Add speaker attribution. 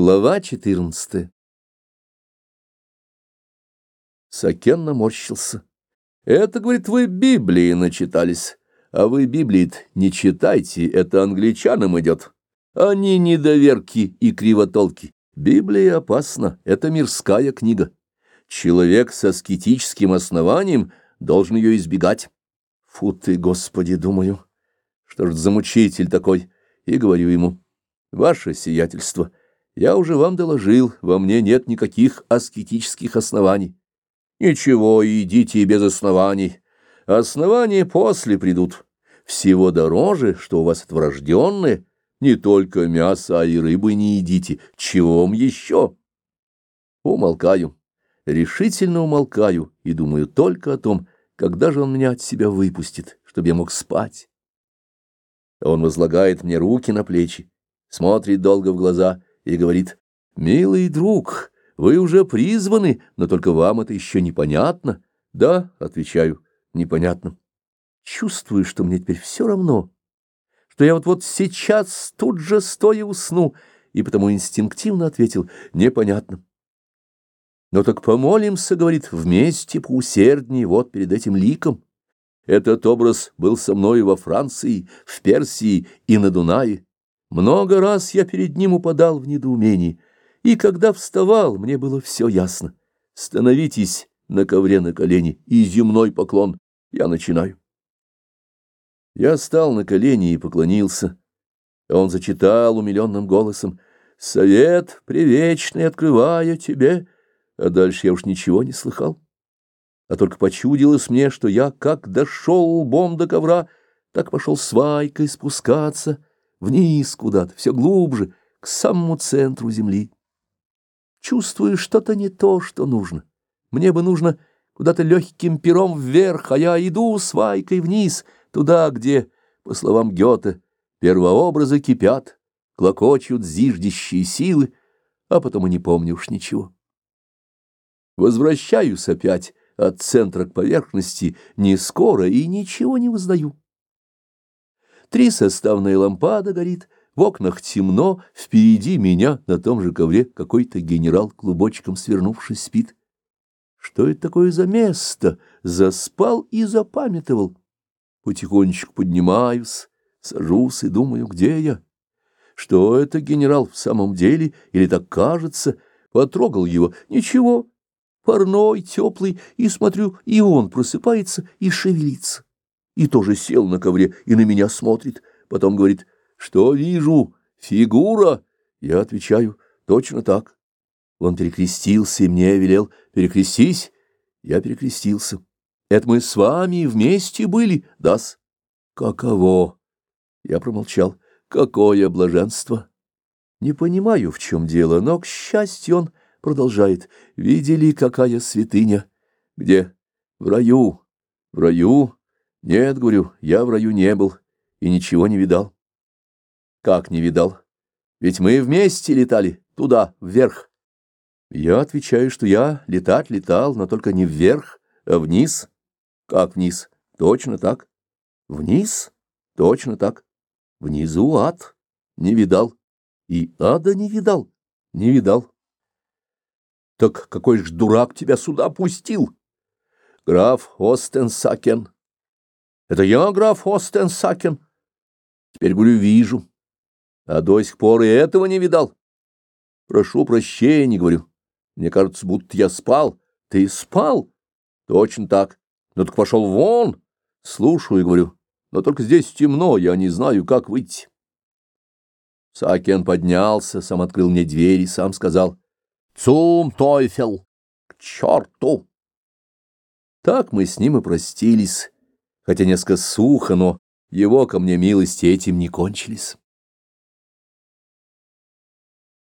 Speaker 1: Глава 14 Сакен наморщился. «Это, говорит, вы Библии начитались, а вы Библии не читайте, это англичанам идет. Они недоверки и кривотолки. Библия опасна, это мирская книга. Человек со скетическим основанием должен ее избегать. Фу ты, Господи, думаю, что ж за мучитель такой, и говорю ему, ваше сиятельство — я уже вам доложил, во мне нет никаких аскетических оснований. Ничего, идите без оснований. Основания после придут. Всего дороже, что у вас это. Не только мясо, а и рыбы не едите. Чего вам еще? Умолкаю. Решительно умолкаю и думаю только о том, когда же он меня от себя выпустит, чтобы я мог спать. Он возлагает мне руки на плечи, смотрит долго в глаза — и говорит, «Милый друг, вы уже призваны, но только вам это еще непонятно». «Да», — отвечаю, — «непонятно». Чувствую, что мне теперь все равно, что я вот-вот сейчас тут же стоя усну, и потому инстинктивно ответил «непонятно». «Но так помолимся», — говорит, — «вместе поусерднее вот перед этим ликом». Этот образ был со мной во Франции, в Персии и на Дунае. Много раз я перед ним упадал в недоумении, и когда вставал, мне было все ясно. Становитесь на ковре на колени, и земной поклон. Я начинаю. Я стал на колени и поклонился. Он зачитал умиленным голосом «Совет привечный открывая тебе», а дальше я уж ничего не слыхал. А только почудилось мне, что я как дошел лбом до ковра, так пошел свайкой спускаться — вниз куда-то, все глубже, к самому центру земли. Чувствую что-то не то, что нужно. Мне бы нужно куда-то легким пером вверх, а я иду с вниз, туда, где, по словам Гёте, первообразы кипят, клокочут зиждящие силы, а потом и не помню уж ничего. Возвращаюсь опять от центра к поверхности не скоро и ничего не узнаю. Три составная лампада горит, в окнах темно, впереди меня на том же ковре какой-то генерал клубочком свернувшись спит. Что это такое за место? Заспал и запамятовал. Потихонечку поднимаюсь, сажусь и думаю, где я? Что это генерал в самом деле, или так кажется? Потрогал его. Ничего, парной, теплый, и смотрю, и он просыпается и шевелится и тоже сел на ковре и на меня смотрит. Потом говорит, что вижу, фигура. Я отвечаю, точно так. Он перекрестился и мне велел, перекрестись. Я перекрестился. Это мы с вами вместе были, дас. Каково? Я промолчал. Какое блаженство! Не понимаю, в чем дело, но, к счастью, он продолжает. Видели, какая святыня? Где? В раю. В раю? Нет, говорю, я в раю не был и ничего не видал. Как не видал? Ведь мы вместе летали туда, вверх. Я отвечаю, что я летать летал, но только не вверх, а вниз. Как вниз? Точно так. Вниз? Точно так. Внизу ад. Не видал. И ада не видал. Не видал. Так какой ж дурак тебя сюда пустил? Граф Остенсакен. Это я, граф Остенсакен? Теперь, говорю, вижу. А до сих пор и этого не видал. Прошу прощения, говорю. Мне кажется, будто я спал. Ты спал? Точно так. Ну так пошел вон. Слушаю, говорю. Но только здесь темно, я не знаю, как выйти. Сакен поднялся, сам открыл мне дверь и сам сказал. «Цум, Тойфел! К черту!» Так мы с ним и простились хотя несколько сухо, но его ко мне милости этим не кончились.